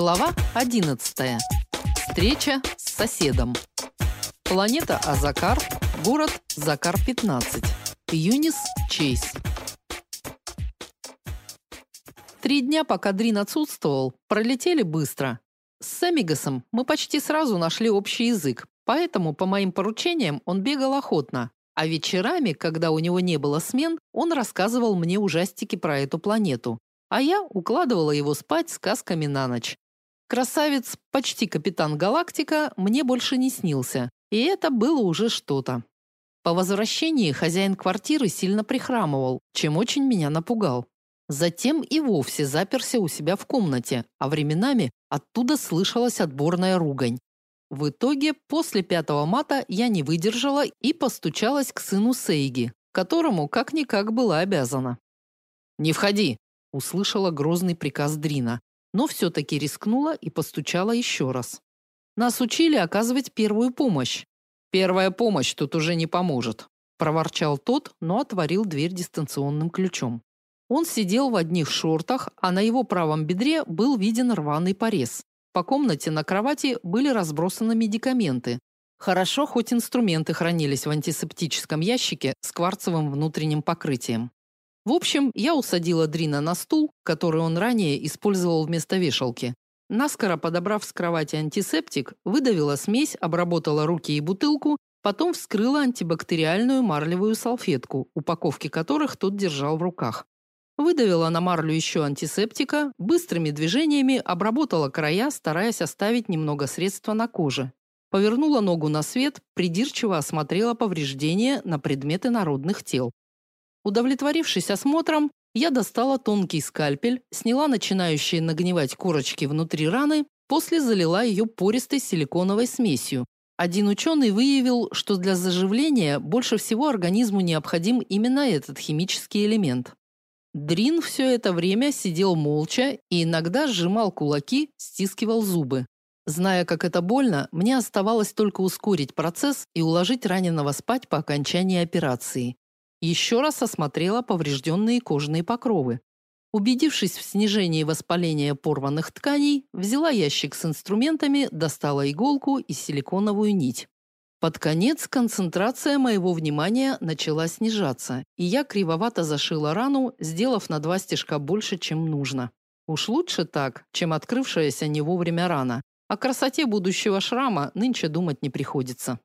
Глава 11. Встреча с соседом. Планета Азакар, город Закар-15. Юнис Чейз. Три дня, пока Дрин отсутствовал, пролетели быстро. С Сэмигасом мы почти сразу нашли общий язык, поэтому по моим поручениям он бегал охотно. А вечерами, когда у него не было смен, он рассказывал мне ужастики про эту планету а я укладывала его спать сказками на ночь. Красавец, почти капитан Галактика, мне больше не снился, и это было уже что-то. По возвращении хозяин квартиры сильно прихрамывал, чем очень меня напугал. Затем и вовсе заперся у себя в комнате, а временами оттуда слышалась отборная ругань. В итоге, после пятого мата я не выдержала и постучалась к сыну Сейги, которому как-никак была обязана. «Не входи!» Услышала грозный приказ Дрина, но все-таки рискнула и постучала еще раз. Нас учили оказывать первую помощь. Первая помощь тут уже не поможет, проворчал тот, но отворил дверь дистанционным ключом. Он сидел в одних шортах, а на его правом бедре был виден рваный порез. По комнате на кровати были разбросаны медикаменты. Хорошо, хоть инструменты хранились в антисептическом ящике с кварцевым внутренним покрытием. В общем, я усадила Дрина на стул, который он ранее использовал вместо вешалки. Наскоро подобрав с кровати антисептик, выдавила смесь, обработала руки и бутылку, потом вскрыла антибактериальную марлевую салфетку, упаковки которых тот держал в руках. Выдавила на марлю еще антисептика, быстрыми движениями обработала края, стараясь оставить немного средства на коже. Повернула ногу на свет, придирчиво осмотрела повреждения на предметы народных тел. Удовлетворившись осмотром, я достала тонкий скальпель, сняла начинающие нагнивать корочки внутри раны, после залила ее пористой силиконовой смесью. Один ученый выявил, что для заживления больше всего организму необходим именно этот химический элемент. Дрин все это время сидел молча и иногда сжимал кулаки, стискивал зубы. Зная, как это больно, мне оставалось только ускорить процесс и уложить раненого спать по окончании операции. Еще раз осмотрела поврежденные кожные покровы. Убедившись в снижении воспаления порванных тканей, взяла ящик с инструментами, достала иголку и силиконовую нить. Под конец концентрация моего внимания начала снижаться, и я кривовато зашила рану, сделав на два стежка больше, чем нужно. Уж лучше так, чем открывшаяся не вовремя рана. О красоте будущего шрама нынче думать не приходится.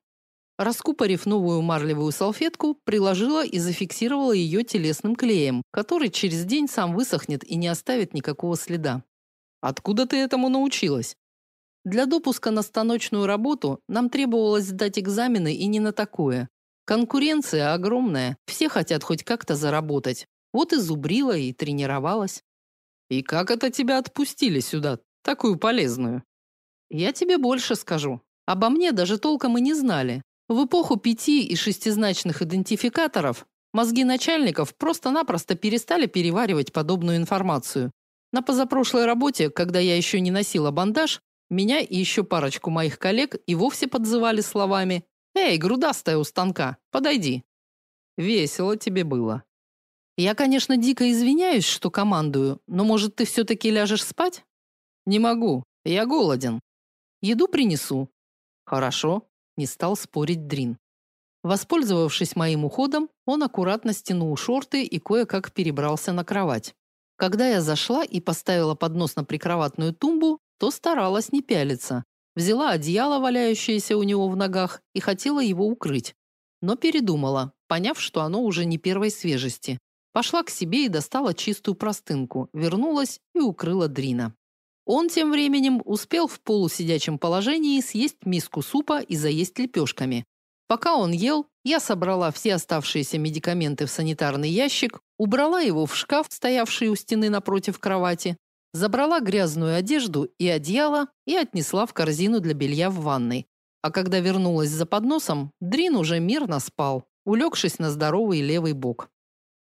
Раскупорив новую марлевую салфетку, приложила и зафиксировала ее телесным клеем, который через день сам высохнет и не оставит никакого следа. Откуда ты этому научилась? Для допуска на станочную работу нам требовалось сдать экзамены и не на такое. Конкуренция огромная, все хотят хоть как-то заработать. Вот и зубрила и тренировалась. И как это тебя отпустили сюда, такую полезную? Я тебе больше скажу. Обо мне даже толком и не знали. В эпоху пяти и шестизначных идентификаторов мозги начальников просто-напросто перестали переваривать подобную информацию. На позапрошлой работе, когда я еще не носила бандаж, меня и еще парочку моих коллег и вовсе подзывали словами: "Эй, грудастая у станка, подойди". Весело тебе было. Я, конечно, дико извиняюсь, что командую, но может ты все таки ляжешь спать? Не могу. Я голоден. Еду принесу. Хорошо не стал спорить Дрин. Воспользовавшись моим уходом, он аккуратно стянул шорты и кое-как перебрался на кровать. Когда я зашла и поставила поднос на прикроватную тумбу, то старалась не пялиться. Взяла одеяло, валяющееся у него в ногах, и хотела его укрыть. Но передумала, поняв, что оно уже не первой свежести. Пошла к себе и достала чистую простынку, вернулась и укрыла Дрина. Он тем временем успел в полусидячем положении съесть миску супа и заесть лепешками. Пока он ел, я собрала все оставшиеся медикаменты в санитарный ящик, убрала его в шкаф, стоявший у стены напротив кровати, забрала грязную одежду и одеяло и отнесла в корзину для белья в ванной. А когда вернулась за подносом, Дрин уже мирно спал, улегшись на здоровый левый бок.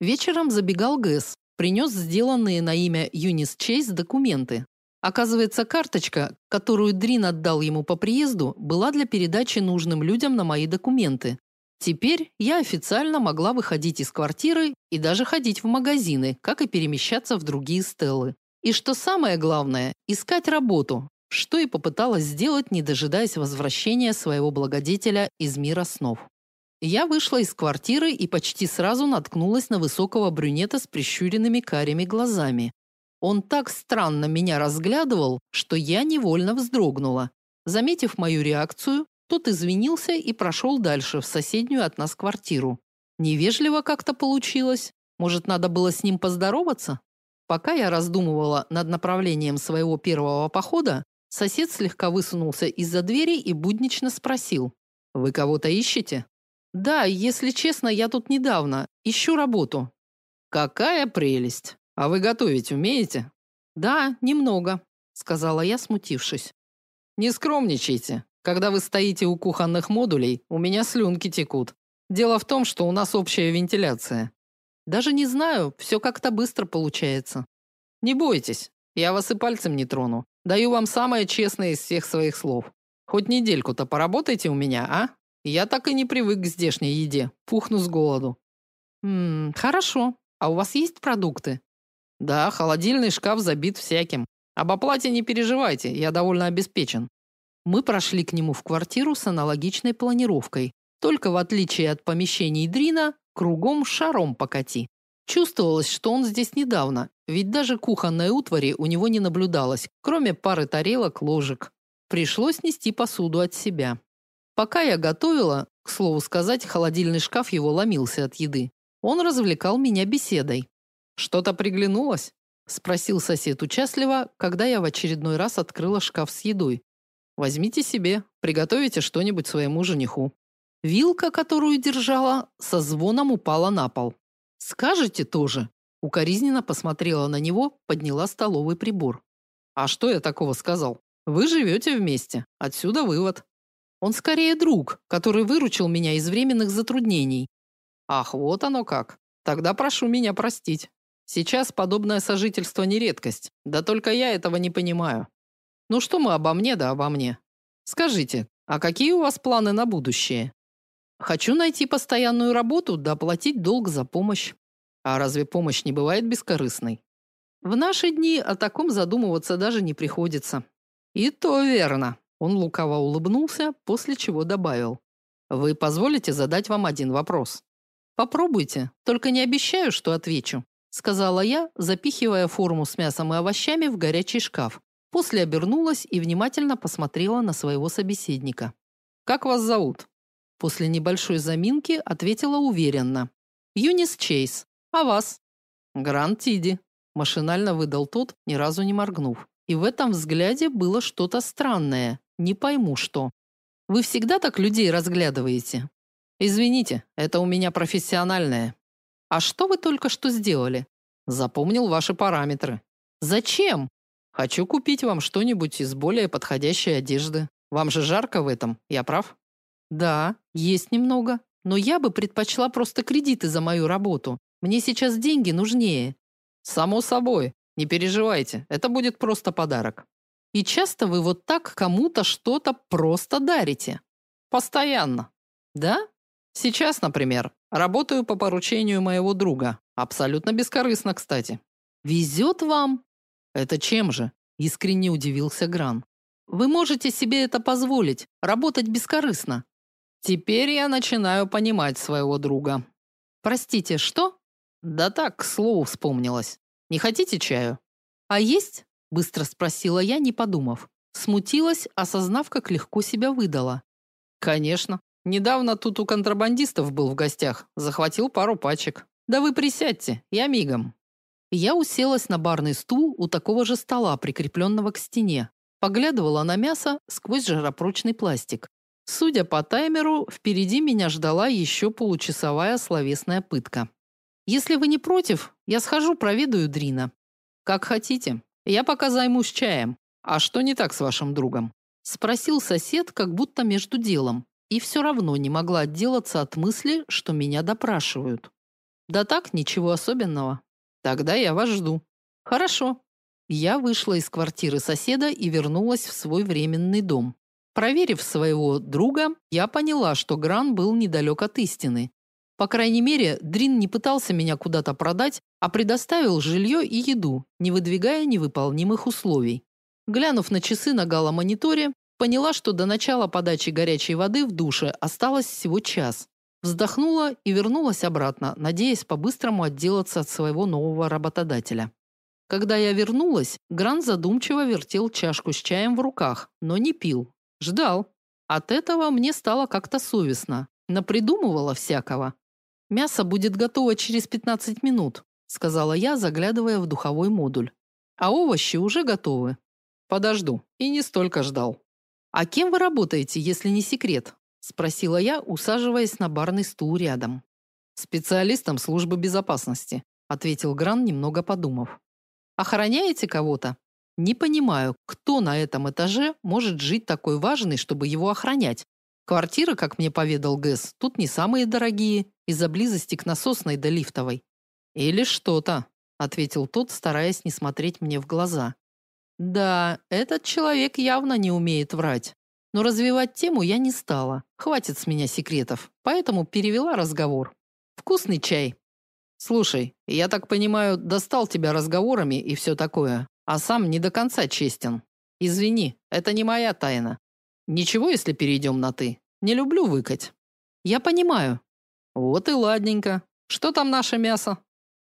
Вечером забегал Гэс, принес сделанные на имя Юнис Чейз документы, Оказывается, карточка, которую Дрин отдал ему по приезду, была для передачи нужным людям на мои документы. Теперь я официально могла выходить из квартиры и даже ходить в магазины, как и перемещаться в другие стеллы. И что самое главное, искать работу, что и попыталась сделать, не дожидаясь возвращения своего благодетеля из мира снов. Я вышла из квартиры и почти сразу наткнулась на высокого брюнета с прищуренными карими глазами. Он так странно меня разглядывал, что я невольно вздрогнула. Заметив мою реакцию, тот извинился и прошел дальше в соседнюю от нас квартиру. Невежливо как-то получилось. Может, надо было с ним поздороваться? Пока я раздумывала над направлением своего первого похода, сосед слегка высунулся из-за двери и буднично спросил: "Вы кого-то ищете?" "Да, если честно, я тут недавно, ищу работу". "Какая прелесть. А вы готовить умеете?" "Да, немного", сказала я, смутившись. "Не скромничайте. Когда вы стоите у кухонных модулей, у меня слюнки текут. Дело в том, что у нас общая вентиляция. Даже не знаю, все как-то быстро получается. Не бойтесь, я вас и пальцем не трону. Даю вам самое честное из всех своих слов. Хоть недельку-то поработайте у меня, а? Я так и не привык к здешней еде. Пухну с голоду. Хм, хорошо. А у вас есть продукты? Да, холодильный шкаф забит всяким. Об оплате не переживайте, я довольно обеспечен. Мы прошли к нему в квартиру с аналогичной планировкой. Только в отличие от помещений Дрина, Кругом шаром покати. Чувствовалось, что он здесь недавно, ведь даже кухонной утвари у него не наблюдалось, кроме пары тарелок, ложек. Пришлось нести посуду от себя. Пока я готовила, к слову сказать, холодильный шкаф его ломился от еды. Он развлекал меня беседой. Что-то приглянулось? спросил сосед участливо, когда я в очередной раз открыла шкаф с едой. Возьмите себе, приготовите что-нибудь своему жениху. Вилка, которую держала, со звоном упала на пол. Скажете тоже. Укоризненно посмотрела на него, подняла столовый прибор. А что я такого сказал? Вы живете вместе. Отсюда вывод. Он скорее друг, который выручил меня из временных затруднений. Ах, вот оно как. Тогда прошу меня простить. Сейчас подобное сожительство не редкость. Да только я этого не понимаю. Ну что мы обо мне да обо мне? Скажите, а какие у вас планы на будущее? Хочу найти постоянную работу, да оплатить долг за помощь. А разве помощь не бывает бескорыстной? В наши дни о таком задумываться даже не приходится. И то верно. Он лукаво улыбнулся, после чего добавил: Вы позволите задать вам один вопрос? Попробуйте, только не обещаю, что отвечу, сказала я, запихивая форму с мясом и овощами в горячий шкаф. После обернулась и внимательно посмотрела на своего собеседника. Как вас зовут? После небольшой заминки ответила уверенно. Юнис Чейз. А вас? Грант Тиди. Машинально выдал тот, ни разу не моргнув. И в этом взгляде было что-то странное. Не пойму что. Вы всегда так людей разглядываете? Извините, это у меня профессиональное. А что вы только что сделали? Запомнил ваши параметры. Зачем? Хочу купить вам что-нибудь из более подходящей одежды. Вам же жарко в этом, я прав? Да, есть немного, но я бы предпочла просто кредиты за мою работу. Мне сейчас деньги нужнее. Само собой, не переживайте, это будет просто подарок. И часто вы вот так кому-то что-то просто дарите? Постоянно. Да? Сейчас, например, работаю по поручению моего друга. Абсолютно бескорыстно, кстати. Везет вам? Это чем же? Искренне удивился Гран. Вы можете себе это позволить, работать бескорыстно. Теперь я начинаю понимать своего друга. Простите, что? Да так, к слову вспомнилось. Не хотите чаю? А есть? быстро спросила я, не подумав. Смутилась, осознав, как легко себя выдала. Конечно. Недавно тут у контрабандистов был в гостях, захватил пару пачек. Да вы присядьте, я мигом. Я уселась на барный стул у такого же стола, прикрепленного к стене. Поглядывала на мясо сквозь жаропрочный пластик. Судя по таймеру, впереди меня ждала еще получасовая словесная пытка. Если вы не против, я схожу проведаю Дрина. Как хотите. Я пока займусь чаем. А что не так с вашим другом? спросил сосед, как будто между делом, и все равно не могла отделаться от мысли, что меня допрашивают. Да так, ничего особенного. Тогда я вас жду. Хорошо. Я вышла из квартиры соседа и вернулась в свой временный дом. Проверив своего друга, я поняла, что Гран был недалек от истины. По крайней мере, Дрин не пытался меня куда-то продать, а предоставил жилье и еду, не выдвигая невыполнимых условий. Глянув на часы на галомониторе, поняла, что до начала подачи горячей воды в душе осталось всего час. Вздохнула и вернулась обратно, надеясь по-быстрому отделаться от своего нового работодателя. Когда я вернулась, Гран задумчиво вертел чашку с чаем в руках, но не пил. Ждал. От этого мне стало как-то совестно. Напридумывала всякого. Мясо будет готово через 15 минут, сказала я, заглядывая в духовой модуль. А овощи уже готовы. Подожду. И не столько ждал. А кем вы работаете, если не секрет? спросила я, усаживаясь на барный стул рядом. Специалистом службы безопасности, ответил Гран, немного подумав. Охраняете кого-то? Не понимаю, кто на этом этаже может жить такой важный, чтобы его охранять. Квартиры, как мне поведал Гэс, тут не самые дорогие, из-за близости к насосной до лифтовой. Или что-то, ответил тот, стараясь не смотреть мне в глаза. Да, этот человек явно не умеет врать. Но развивать тему я не стала. Хватит с меня секретов. Поэтому перевела разговор. Вкусный чай. Слушай, я так понимаю, достал тебя разговорами и все такое, а сам не до конца честен. Извини, это не моя тайна. Ничего, если перейдем на ты. Не люблю выкать. Я понимаю. Вот и ладненько. Что там наше мясо?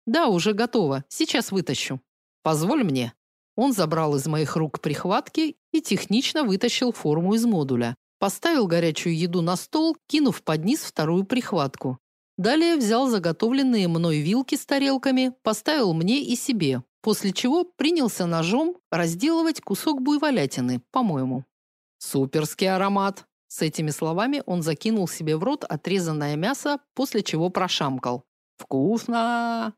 Да, уже готово. Сейчас вытащу. Позволь мне. Он забрал из моих рук прихватки и технично вытащил форму из модуля. Поставил горячую еду на стол, кинув под низ вторую прихватку. Далее взял заготовленные мной вилки с тарелками, поставил мне и себе, после чего принялся ножом разделывать кусок буйволятины, по-моему. Суперский аромат. С этими словами он закинул себе в рот отрезанное мясо, после чего прошамкал. Вкусно.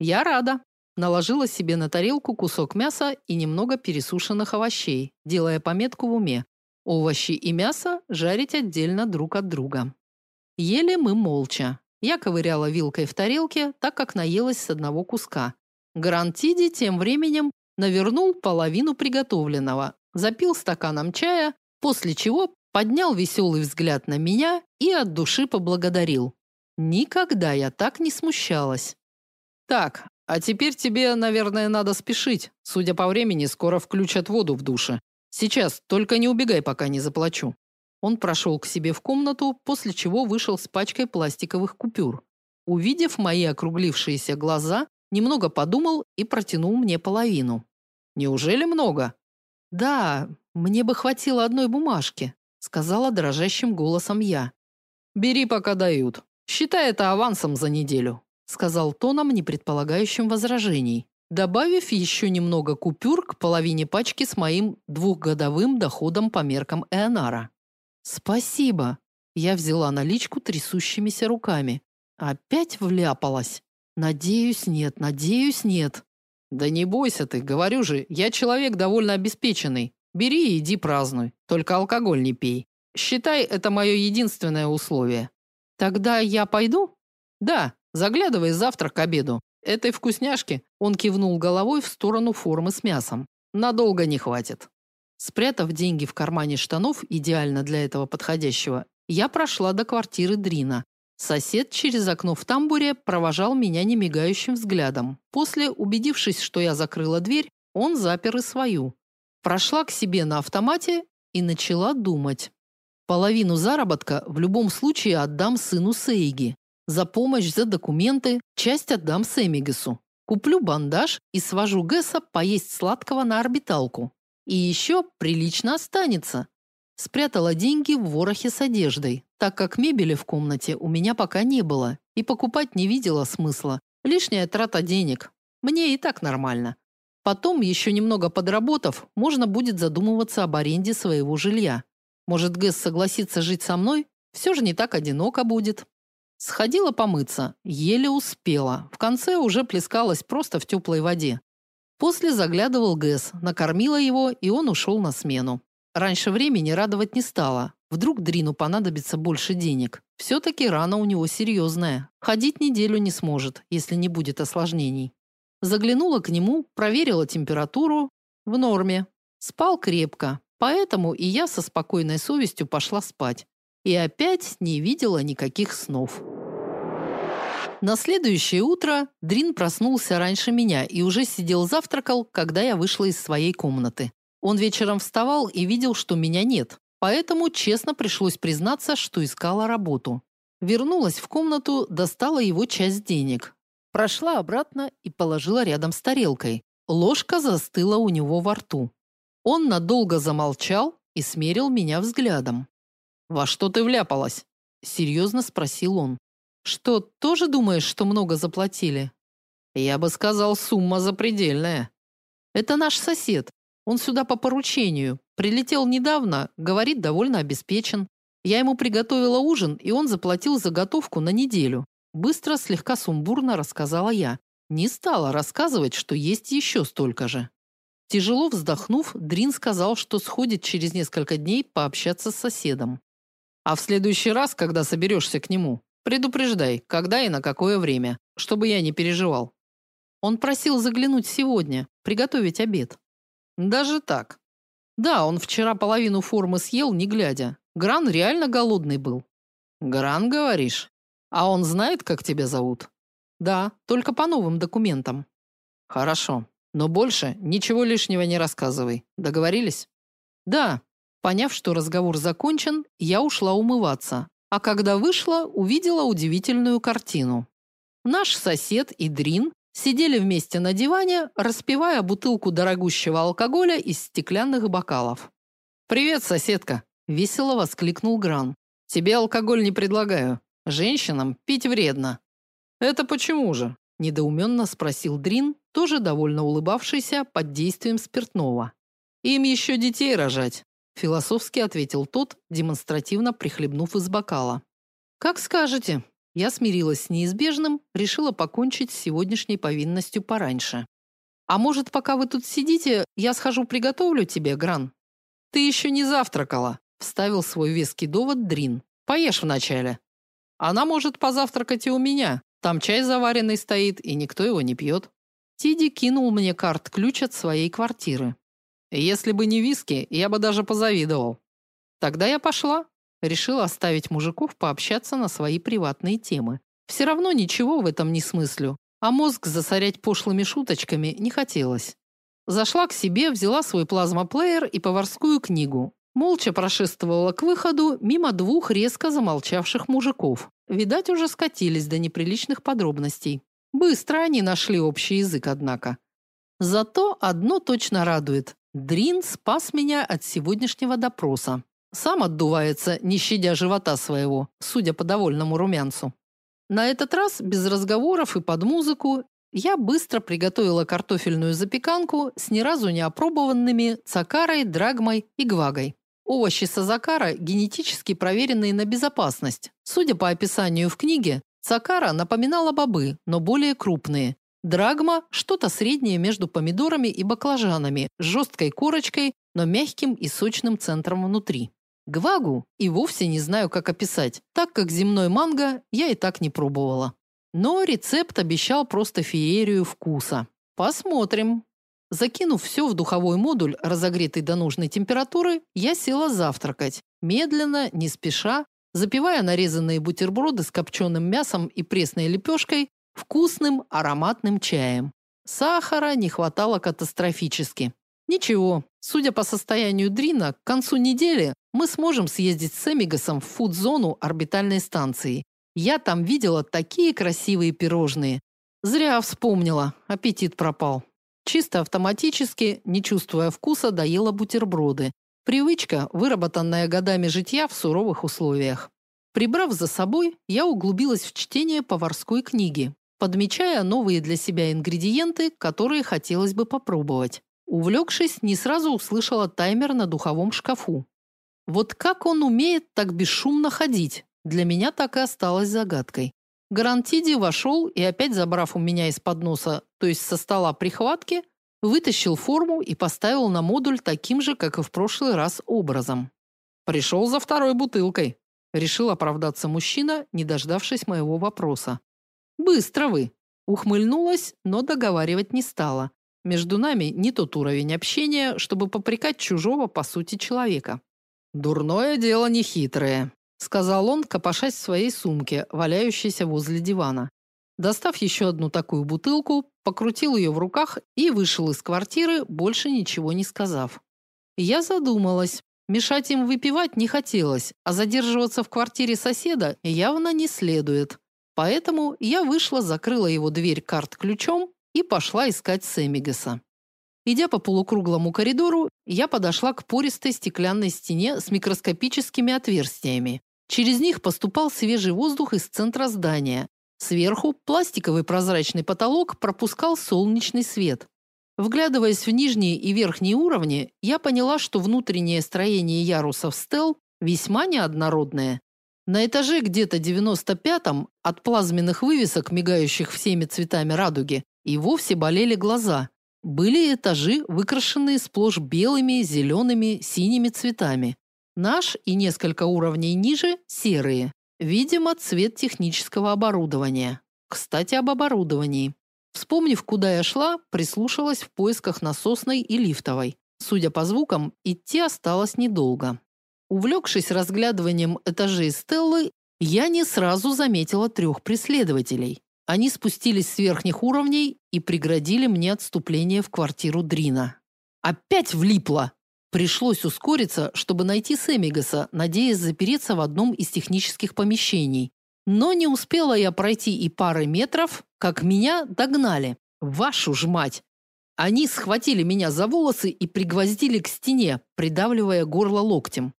Я рада. Наложила себе на тарелку кусок мяса и немного пересушенных овощей, делая пометку в уме. Овощи и мясо жарить отдельно друг от друга. Ели мы молча. Я ковыряла вилкой в тарелке, так как наелась с одного куска. Гарантиди тем временем навернул половину приготовленного, запил стаканом чая, после чего поднял веселый взгляд на меня и от души поблагодарил. Никогда я так не смущалась. Так, а теперь тебе, наверное, надо спешить. Судя по времени, скоро включат воду в душе. Сейчас, только не убегай, пока не заплачу. Он прошел к себе в комнату, после чего вышел с пачкой пластиковых купюр. Увидев мои округлившиеся глаза, немного подумал и протянул мне половину. Неужели много? Да, мне бы хватило одной бумажки, сказала дрожащим голосом я. Бери, пока дают. Считай это авансом за неделю сказал тоном, не предполагающим возражений, добавив еще немного купюр к половине пачки с моим двухгодовым доходом по меркам Эонара. Спасибо. Я взяла наличку трясущимися руками. Опять вляпалась. Надеюсь, нет, надеюсь, нет. Да не бойся ты, говорю же, я человек довольно обеспеченный. Бери и иди празднуй, только алкоголь не пей. Считай, это мое единственное условие. Тогда я пойду? Да, Заглядывай завтра к обеду. Этой вкусняшки он кивнул головой в сторону формы с мясом. Надолго не хватит. Спрятав деньги в кармане штанов, идеально для этого подходящего, я прошла до квартиры Дрина. Сосед через окно в тамбуре провожал меня немигающим взглядом. После, убедившись, что я закрыла дверь, он запер и свою. Прошла к себе на автомате и начала думать. Половину заработка в любом случае отдам сыну Сейги. За помощь, за документы часть отдам Сэмигесу. Куплю бандаж и свожу Гэса поесть сладкого на орбиталку. И еще прилично останется. Спрятала деньги в ворохе с одеждой, так как мебели в комнате у меня пока не было, и покупать не видела смысла. Лишняя трата денег. Мне и так нормально. Потом, еще немного подработав, можно будет задумываться об аренде своего жилья. Может, Гэс согласится жить со мной? Все же не так одиноко будет. Сходила помыться, еле успела. В конце уже плескалась просто в теплой воде. После заглядывал Гэс, накормила его, и он ушел на смену. Раньше времени радовать не стала. Вдруг Дрину понадобится больше денег. все таки рана у него серьезная. Ходить неделю не сможет, если не будет осложнений. Заглянула к нему, проверила температуру в норме. Спал крепко, поэтому и я со спокойной совестью пошла спать и опять не видела никаких снов. На следующее утро Дрин проснулся раньше меня и уже сидел завтракал, когда я вышла из своей комнаты. Он вечером вставал и видел, что меня нет, поэтому честно пришлось признаться, что искала работу. Вернулась в комнату, достала его часть денег. Прошла обратно и положила рядом с тарелкой. Ложка застыла у него во рту. Он надолго замолчал и смерил меня взглядом. «Во что ты вляпалась?» – серьезно спросил он. Что, тоже думаешь, что много заплатили? Я бы сказал, сумма запредельная. Это наш сосед. Он сюда по поручению. Прилетел недавно, говорит, довольно обеспечен. Я ему приготовила ужин, и он заплатил заготовку на неделю. Быстро, слегка сумбурно рассказала я. Не стала рассказывать, что есть еще столько же. Тяжело вздохнув, Дрин сказал, что сходит через несколько дней пообщаться с соседом. А в следующий раз, когда соберешься к нему, Предупреждай, когда и на какое время, чтобы я не переживал. Он просил заглянуть сегодня, приготовить обед. Даже так. Да, он вчера половину формы съел, не глядя. Гран реально голодный был. Гран, говоришь? А он знает, как тебя зовут? Да, только по новым документам. Хорошо, но больше ничего лишнего не рассказывай. Договорились? Да. Поняв, что разговор закончен, я ушла умываться, а когда вышла, увидела удивительную картину. Наш сосед и Дрин сидели вместе на диване, распивая бутылку дорогущего алкоголя из стеклянных бокалов. «Привет, соседка!» – весело воскликнул Гран. «Тебе алкоголь не предлагаю. Женщинам пить вредно». «Это почему же?» – недоуменно спросил Дрин, тоже довольно улыбавшийся под действием спиртного. «Им еще детей рожать философски ответил тот, демонстративно прихлебнув из бокала. Как скажете. Я смирилась с неизбежным, решила покончить с сегодняшней повинностью пораньше. А может, пока вы тут сидите, я схожу приготовлю тебе, Гран? Ты еще не завтракала, вставил свой веский довод Дрин. Поешь вначале. Она может позавтракать и у меня. Там чай заваренный стоит, и никто его не пьет. Тиди кинул мне карт-ключ от своей квартиры. Если бы не виски, я бы даже позавидовал. Тогда я пошла, решила оставить мужиков пообщаться на свои приватные темы. Все равно ничего в этом не смыслю, а мозг засорять пошлыми шуточками не хотелось. Зашла к себе, взяла свой плазмоплеер и поварскую книгу. Молча прошествовала к выходу мимо двух резко замолчавших мужиков. Видать, уже скатились до неприличных подробностей. Быстро они нашли общий язык, однако. Зато одно точно радует. Дрин спас меня от сегодняшнего допроса. Сам отдувается, не щадя живота своего, судя по довольному румянцу. На этот раз без разговоров и под музыку я быстро приготовила картофельную запеканку с ни разу не опробованными цакарой, драгмой и гвагой. Овощи сазакара генетически проверенные на безопасность. Судя по описанию в книге, цакара напоминала бобы, но более крупные, Драгма – что-то среднее между помидорами и баклажанами, с жесткой корочкой, но мягким и сочным центром внутри. Гвагу и вовсе не знаю, как описать, так как земной манго я и так не пробовала. Но рецепт обещал просто феерию вкуса. Посмотрим. Закинув все в духовой модуль, разогретый до нужной температуры, я села завтракать, медленно, не спеша, запивая нарезанные бутерброды с копченым мясом и пресной лепешкой вкусным ароматным чаем. Сахара не хватало катастрофически. Ничего, судя по состоянию Дрина, к концу недели мы сможем съездить с Эмигасом в фуд-зону орбитальной станции. Я там видела такие красивые пирожные. Зря вспомнила, аппетит пропал. Чисто автоматически, не чувствуя вкуса, доела бутерброды. Привычка, выработанная годами житья в суровых условиях. Прибрав за собой, я углубилась в чтение поварской книги, подмечая новые для себя ингредиенты, которые хотелось бы попробовать. Увлекшись, не сразу услышала таймер на духовом шкафу. Вот как он умеет так бесшумно ходить, для меня так и осталось загадкой. Гарантиди вошел и опять забрав у меня из-под то есть со стола прихватки, вытащил форму и поставил на модуль таким же, как и в прошлый раз образом. Пришел за второй бутылкой, решил оправдаться мужчина, не дождавшись моего вопроса. Быстро вы. Ухмыльнулась, но договаривать не стала. Между нами не тот уровень общения, чтобы попрекать чужого по сути человека. Дурное дело не хитрое, сказал он, копошась в своей сумке, валяющейся возле дивана. Достав еще одну такую бутылку, покрутил ее в руках и вышел из квартиры, больше ничего не сказав. Я задумалась. Мешать им выпивать не хотелось, а задерживаться в квартире соседа явно не следует. Поэтому я вышла, закрыла его дверь карт-ключом и пошла искать Сэмигеса. Идя по полукруглому коридору, я подошла к пористой стеклянной стене с микроскопическими отверстиями. Через них поступал свежий воздух из центра здания. Сверху пластиковый прозрачный потолок пропускал солнечный свет. Вглядываясь в нижние и верхние уровни, я поняла, что внутреннее строение ярусов стел весьма неоднородное. На этаже где-то 95-м от плазменных вывесок, мигающих всеми цветами радуги, и вовсе болели глаза. Были этажи, выкрашенные сплошь белыми, зелеными, синими цветами. Наш и несколько уровней ниже серые. Видимо, цвет технического оборудования. Кстати, об оборудовании. Вспомнив, куда я шла, прислушалась в поисках насосной и лифтовой. Судя по звукам, идти осталось недолго. Увлекшись разглядыванием этажей Стеллы, я не сразу заметила трех преследователей. Они спустились с верхних уровней и преградили мне отступление в квартиру Дрина. Опять влипло. Пришлось ускориться, чтобы найти Сэмигаса, надеясь запереться в одном из технических помещений. Но не успела я пройти и пары метров, как меня догнали. Вашу ж мать! Они схватили меня за волосы и пригвоздили к стене, придавливая горло локтем.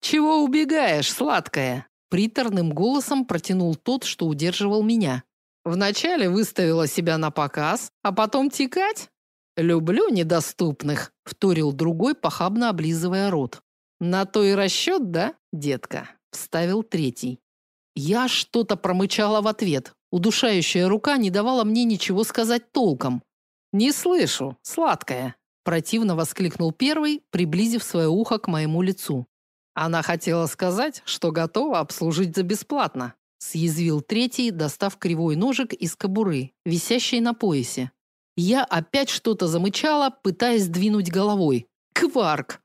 «Чего убегаешь, сладкая?» Приторным голосом протянул тот, что удерживал меня. Вначале выставила себя на показ, а потом текать? Люблю недоступных, вторил другой, похабно облизывая рот. На то и расчет, да, детка, вставил третий. Я что-то промычала в ответ. Удушающая рука не давала мне ничего сказать толком. Не слышу, сладкая, противно воскликнул первый, приблизив свое ухо к моему лицу. Она хотела сказать, что готова обслужить за бесплатно съязвил третий, достав кривой ножик из кобуры, висящей на поясе. Я опять что-то замычала, пытаясь двинуть головой. Кварк.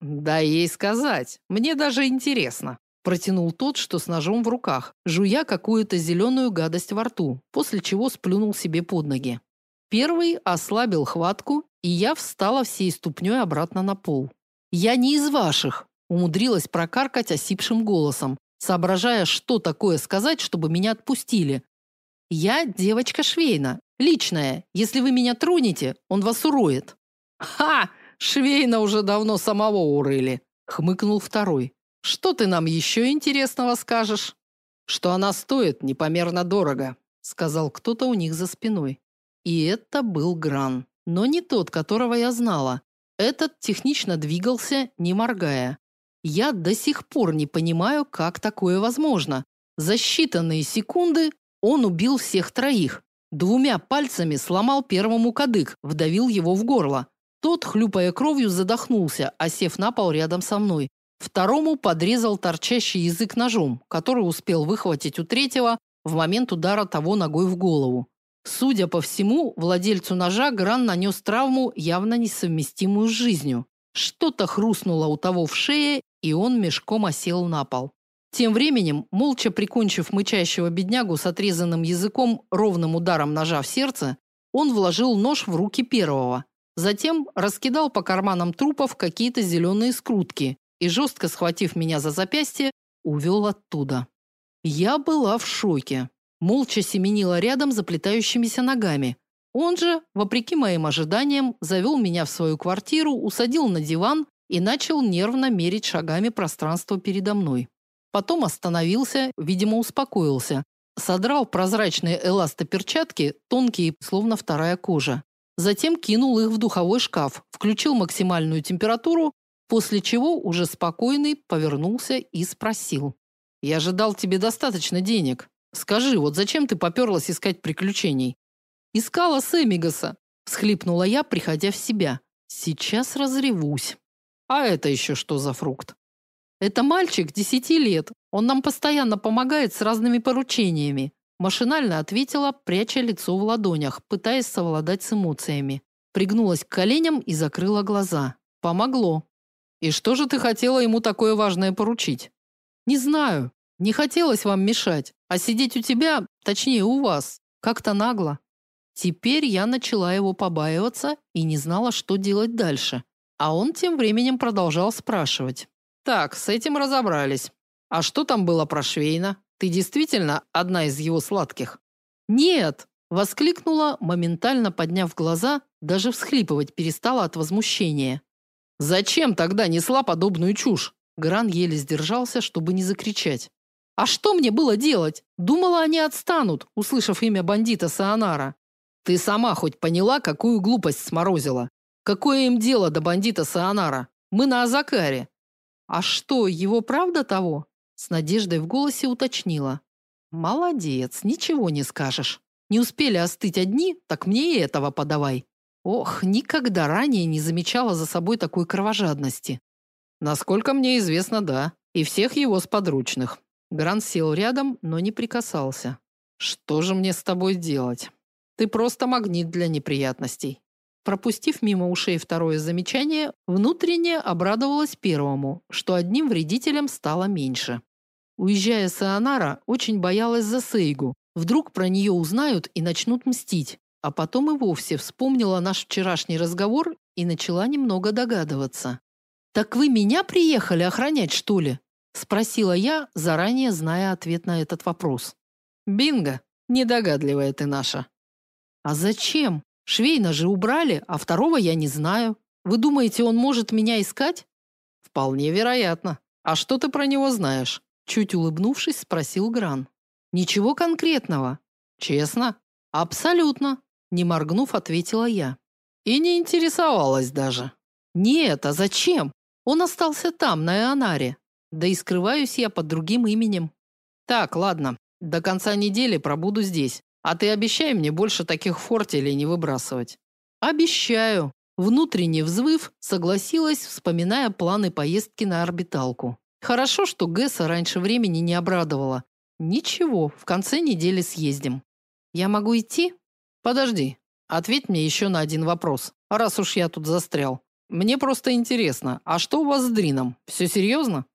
Да ей сказать. Мне даже интересно, протянул тот, что с ножом в руках, жуя какую-то зеленую гадость во рту, после чего сплюнул себе под ноги. Первый ослабил хватку, и я встала всей ступней обратно на пол. Я не из ваших, умудрилась прокаркать осипшим голосом, соображая, что такое сказать, чтобы меня отпустили. Я девочка Швейна, личная. Если вы меня тронете, он вас уроет. Ха, Швейна уже давно самого урыли, хмыкнул второй. Что ты нам еще интересного скажешь? Что она стоит непомерно дорого, сказал кто-то у них за спиной. И это был Гран, но не тот, которого я знала. Этот технично двигался, не моргая. Я до сих пор не понимаю, как такое возможно. За считанные секунды он убил всех троих. Двумя пальцами сломал первому кадык, вдавил его в горло. Тот, хлюпая кровью, задохнулся, осев на пол рядом со мной. Второму подрезал торчащий язык ножом, который успел выхватить у третьего в момент удара того ногой в голову. Судя по всему, владельцу ножа Гран нанес травму, явно несовместимую с жизнью. Что-то хрустнуло у того в шее, и он мешком осел на пол. Тем временем, молча прикончив мычащего беднягу с отрезанным языком ровным ударом ножа в сердце, он вложил нож в руки первого. Затем раскидал по карманам трупов какие-то зеленые скрутки и, жестко схватив меня за запястье, увел оттуда. Я была в шоке. Молча семенила рядом заплетающимися ногами. Он же, вопреки моим ожиданиям, завел меня в свою квартиру, усадил на диван и начал нервно мерить шагами пространство передо мной. Потом остановился, видимо, успокоился. Содрал прозрачные эластоперчатки, тонкие, словно вторая кожа. Затем кинул их в духовой шкаф, включил максимальную температуру, после чего уже спокойный повернулся и спросил: "Я ожидал тебе достаточно денег. Скажи, вот зачем ты поперлась искать приключений? Искала Сэмигаса, всхлипнула я, приходя в себя. Сейчас разревусь. А это еще что за фрукт? Это мальчик десяти лет. Он нам постоянно помогает с разными поручениями, машинально ответила, пряча лицо в ладонях, пытаясь совладать с эмоциями. Пригнулась к коленям и закрыла глаза. Помогло. И что же ты хотела ему такое важное поручить? Не знаю. Не хотелось вам мешать, а сидеть у тебя, точнее, у вас. Как-то нагло. Теперь я начала его побаиваться и не знала, что делать дальше. А он тем временем продолжал спрашивать. Так, с этим разобрались. А что там было про Швейна? Ты действительно одна из его сладких? Нет, воскликнула, моментально подняв глаза, даже всхлипывать перестала от возмущения. Зачем тогда несла подобную чушь? Гран еле сдержался, чтобы не закричать. А что мне было делать? Думала, они отстанут, услышав имя бандита Саанара. Ты сама хоть поняла, какую глупость сморозила? Какое им дело до бандита Саанара? Мы на Азакаре. А что, его правда того? С надеждой в голосе уточнила. Молодец, ничего не скажешь. Не успели остыть одни, так мне и этого подавай. Ох, никогда ранее не замечала за собой такой кровожадности. Насколько мне известно, да, и всех его сподручных. Грант сел рядом, но не прикасался. Что же мне с тобой делать? Ты просто магнит для неприятностей. Пропустив мимо ушей второе замечание, внутренне обрадовалась первому, что одним вредителем стало меньше. Уезжая с Ионара, очень боялась за Сейгу. Вдруг про нее узнают и начнут мстить. А потом и вовсе вспомнила наш вчерашний разговор и начала немного догадываться. Так вы меня приехали охранять, что ли? спросила я, заранее зная ответ на этот вопрос. Бинго, недогадливая ты наша. А зачем? Швейна же убрали, а второго я не знаю. Вы думаете, он может меня искать? Вполне вероятно. А что ты про него знаешь? чуть улыбнувшись, спросил Гран. Ничего конкретного. Честно? Абсолютно. Не моргнув, ответила я. И не интересовалась даже. Нет, а зачем? Он остался там, на Ионаре. Да и скрываюсь я под другим именем. Так, ладно. До конца недели пробуду здесь. А ты обещай мне больше таких фортелей не выбрасывать. Обещаю. Внутренне взвыв, согласилась, вспоминая планы поездки на орбиталку. Хорошо, что Гэса раньше времени не обрадовала. Ничего, в конце недели съездим. Я могу идти? Подожди. Ответь мне еще на один вопрос, раз уж я тут застрял. Мне просто интересно, а что у вас с Дрином? Все серьезно?»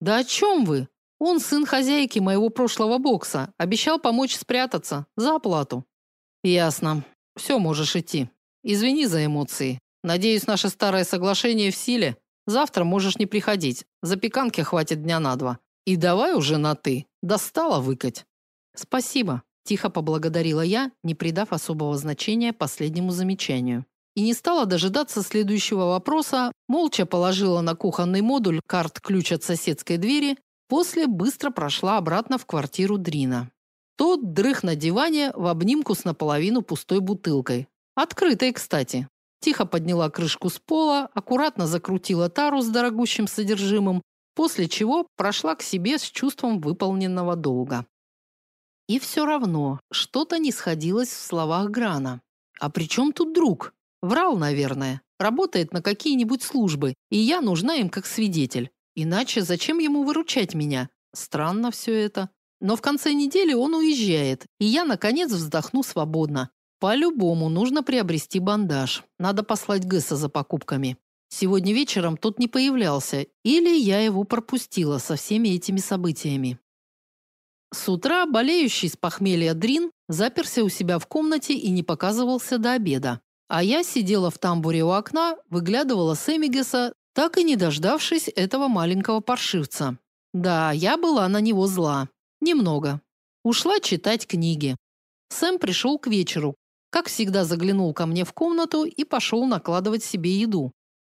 Да о чем вы? Он сын хозяйки моего прошлого бокса, обещал помочь спрятаться за оплату. Ясно. Все, можешь идти. Извини за эмоции. Надеюсь, наше старое соглашение в силе. Завтра можешь не приходить. Запеканки хватит дня на два. И давай уже на ты. Достала выкать. Спасибо. Тихо поблагодарила я, не придав особого значения последнему замечанию. И не стала дожидаться следующего вопроса, молча положила на кухонный модуль карт-ключ от соседской двери, после быстро прошла обратно в квартиру Дрина. Тот дрых на диване в обнимку с наполовину пустой бутылкой. Открытой, кстати. Тихо подняла крышку с пола, аккуратно закрутила тару с дорогущим содержимым, после чего прошла к себе с чувством выполненного долга. И все равно что-то не сходилось в словах Грана. А при чем тут друг? Врал, наверное. Работает на какие-нибудь службы, и я нужна им как свидетель. Иначе зачем ему выручать меня? Странно все это. Но в конце недели он уезжает, и я наконец вздохну свободно. По-любому нужно приобрести бандаж. Надо послать Гэса за покупками. Сегодня вечером тот не появлялся, или я его пропустила со всеми этими событиями. С утра болеющий с похмелья Дрин заперся у себя в комнате и не показывался до обеда. А я сидела в тамбуре у окна, выглядывала с Эмигеса, так и не дождавшись этого маленького паршивца. Да, я была на него зла. Немного. Ушла читать книги. Сэм пришел к вечеру. Как всегда заглянул ко мне в комнату и пошел накладывать себе еду.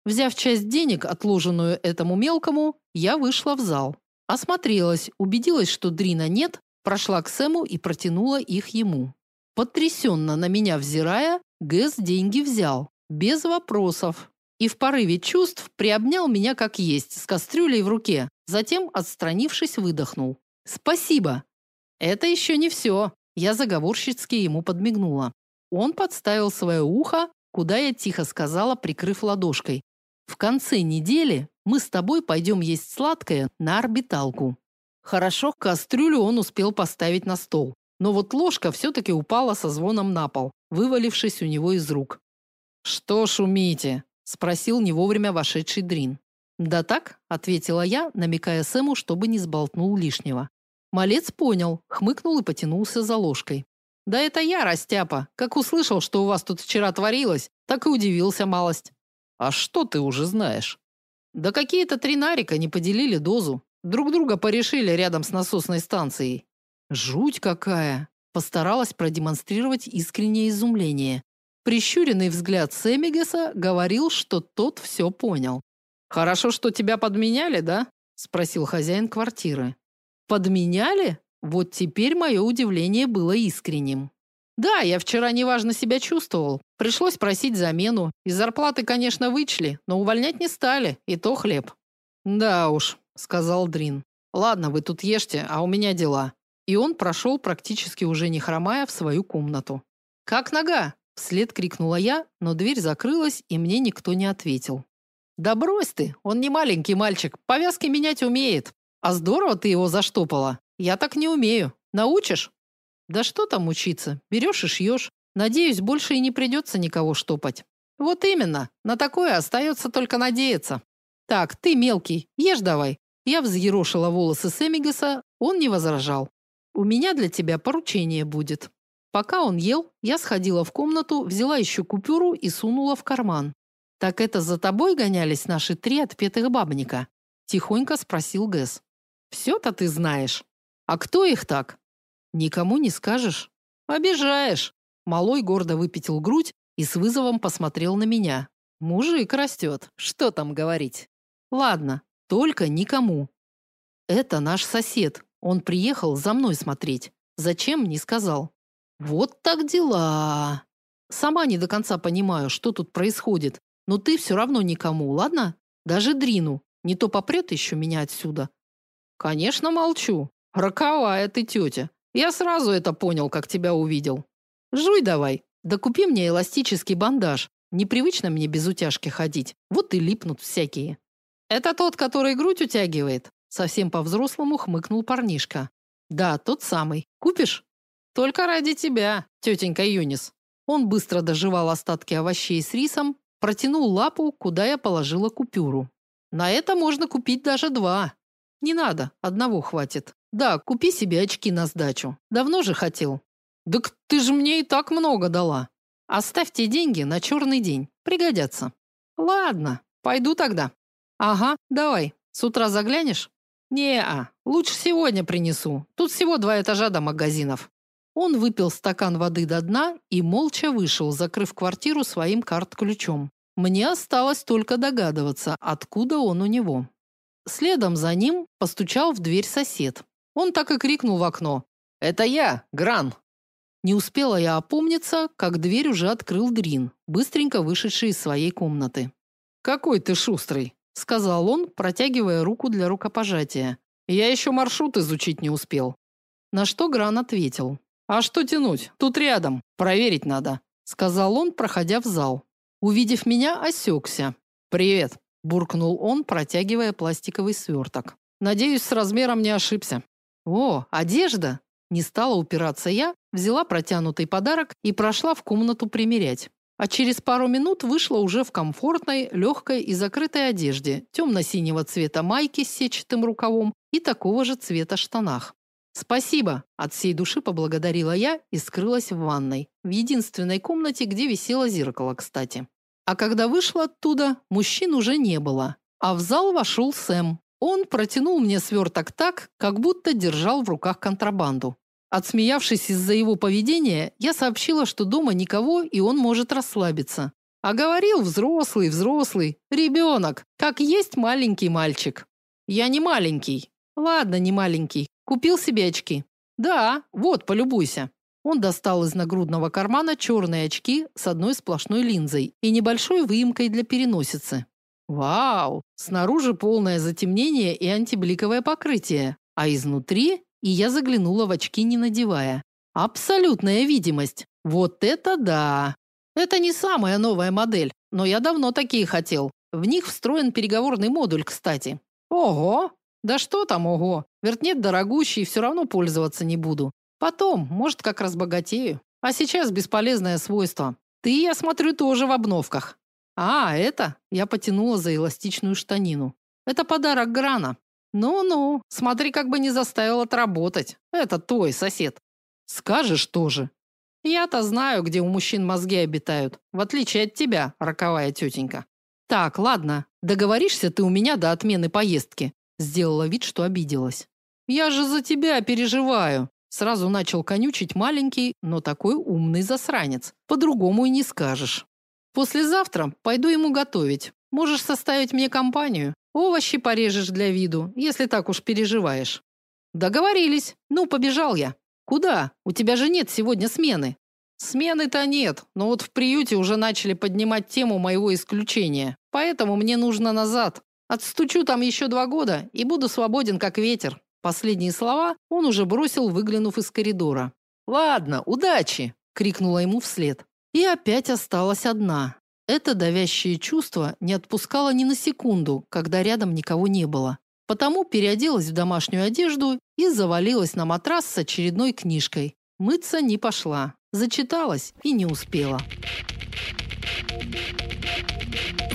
Взяв часть денег, отложенную этому мелкому, я вышла в зал. Осмотрелась, убедилась, что Дрина нет, прошла к Сэму и протянула их ему. Потрясенно на меня взирая, Гэс деньги взял, без вопросов. И в порыве чувств приобнял меня как есть, с кастрюлей в руке. Затем, отстранившись, выдохнул. «Спасибо!» «Это еще не все!» Я заговорщицки ему подмигнула. Он подставил свое ухо, куда я тихо сказала, прикрыв ладошкой. «В конце недели мы с тобой пойдем есть сладкое на орбиталку. Хорошо, кастрюлю он успел поставить на стол. Но вот ложка все-таки упала со звоном на пол, вывалившись у него из рук. «Что шумите?» – спросил не вовремя вошедший Дрин. «Да так», – ответила я, намекая Сэму, чтобы не сболтнул лишнего. Малец понял, хмыкнул и потянулся за ложкой. Да это я, растяпа. Как услышал, что у вас тут вчера творилось, так и удивился малость. А что ты уже знаешь? Да какие-то три нарика не поделили дозу. Друг друга порешили рядом с насосной станцией. Жуть какая. Постаралась продемонстрировать искреннее изумление. Прищуренный взгляд Сэмигеса говорил, что тот все понял. Хорошо, что тебя подменяли, да? спросил хозяин квартиры. Подменяли? Вот теперь мое удивление было искренним. Да, я вчера неважно себя чувствовал. Пришлось просить замену. Из зарплаты, конечно, вычли, но увольнять не стали, и то хлеб. Да уж, сказал Дрин. Ладно, вы тут ешьте, а у меня дела. И он прошел практически уже не хромая в свою комнату. Как нога? Вслед крикнула я, но дверь закрылась, и мне никто не ответил. Да брось ты, он не маленький мальчик, повязки менять умеет. А здорово ты его заштопала. Я так не умею. Научишь? Да что там учиться? Берешь и шьешь. Надеюсь, больше и не придется никого штопать. Вот именно. На такое остается только надеяться. Так, ты мелкий, ешь давай. Я взъерошила волосы Сэмигаса, он не возражал. У меня для тебя поручение будет. Пока он ел, я сходила в комнату, взяла еще купюру и сунула в карман. Так это за тобой гонялись наши три отпетых бабника? тихонько спросил Гэс. «Все-то ты знаешь. А кто их так? Никому не скажешь? Обижаешь. Малой гордо выпятил грудь и с вызовом посмотрел на меня. Мужик растет. Что там говорить? Ладно, только никому. Это наш сосед. Он приехал за мной смотреть. Зачем, не сказал. Вот так дела. Сама не до конца понимаю, что тут происходит. Но ты все равно никому, ладно? Даже Дрину. Не то попрет еще меня отсюда. Конечно, молчу. Роковая ты тетя. Я сразу это понял, как тебя увидел. Жуй давай. Да купи мне эластический бандаж. Непривычно мне без утяжки ходить. Вот и липнут всякие. Это тот, который грудь утягивает? Совсем по-взрослому хмыкнул парнишка. Да, тот самый. Купишь? Только ради тебя, тетенька Юнис. Он быстро доживал остатки овощей с рисом, протянул лапу, куда я положила купюру. На это можно купить даже два. Не надо, одного хватит. Да, купи себе очки на сдачу. Давно же хотел. Так ты же мне и так много дала. Оставьте деньги на черный день. Пригодятся. Ладно, пойду тогда. Ага, давай. С утра заглянешь? Не-а, лучше сегодня принесу. Тут всего два этажа до магазинов. Он выпил стакан воды до дна и молча вышел, закрыв квартиру своим карт-ключом. Мне осталось только догадываться, откуда он у него. Следом за ним постучал в дверь сосед. Он так и крикнул в окно: "Это я, Гран". Не успела я опомниться, как дверь уже открыл Дрин, быстренько вышедший из своей комнаты. "Какой ты шустрый", сказал он, протягивая руку для рукопожатия. "Я еще маршрут изучить не успел". На что Гран ответил: "А что тянуть? Тут рядом, проверить надо", сказал он, проходя в зал. Увидев меня, осекся. «Привет», – буркнул он, протягивая пластиковый сверток. «Надеюсь, с размером не ошибся». «О, одежда!» Не стала упираться я, взяла протянутый подарок и прошла в комнату примерять. А через пару минут вышла уже в комфортной, легкой и закрытой одежде, темно-синего цвета майке с сетчатым рукавом и такого же цвета штанах. «Спасибо!» – от всей души поблагодарила я и скрылась в ванной, в единственной комнате, где висело зеркало, кстати. А когда вышла оттуда, мужчин уже не было, а в зал вошел Сэм. Он протянул мне сверток так, как будто держал в руках контрабанду. Отсмеявшись из-за его поведения, я сообщила, что дома никого, и он может расслабиться. А говорил взрослый, взрослый, ребенок, как есть маленький мальчик. Я не маленький. Ладно, не маленький. Купил себе очки? Да, вот, полюбуйся. Он достал из нагрудного кармана черные очки с одной сплошной линзой и небольшой выемкой для переносицы. Вау! Снаружи полное затемнение и антибликовое покрытие, а изнутри и я заглянула в очки, не надевая. Абсолютная видимость. Вот это да. Это не самая новая модель, но я давно такие хотел. В них встроен переговорный модуль, кстати. Ого, да что там, ого. Вертнет дорогущий, все равно пользоваться не буду. Потом, может, как разбогатею. А сейчас бесполезное свойство. Ты, я смотрю, тоже в обновках. А, это? Я потянула за эластичную штанину. Это подарок Грана. Ну-ну, смотри, как бы не заставил отработать. Это твой сосед. Скажешь тоже. Я-то знаю, где у мужчин мозги обитают, в отличие от тебя, роковая тетенька. Так, ладно, договоришься ты у меня до отмены поездки. Сделала вид, что обиделась. Я же за тебя переживаю. Сразу начал конючить маленький, но такой умный засранец. По-другому и не скажешь. Послезавтра пойду ему готовить. Можешь составить мне компанию. Овощи порежешь для виду, если так уж переживаешь. Договорились. Ну, побежал я. Куда? У тебя же нет сегодня смены. Смены-то нет, но вот в приюте уже начали поднимать тему моего исключения. Поэтому мне нужно назад. Отстучу там еще два года и буду свободен как ветер. Последние слова он уже бросил, выглянув из коридора. Ладно, удачи, крикнула ему вслед. И опять осталась одна. Это давящее чувство не отпускало ни на секунду, когда рядом никого не было. Потому переоделась в домашнюю одежду и завалилась на матрас с очередной книжкой. Мыться не пошла, зачиталась и не успела. Thank you.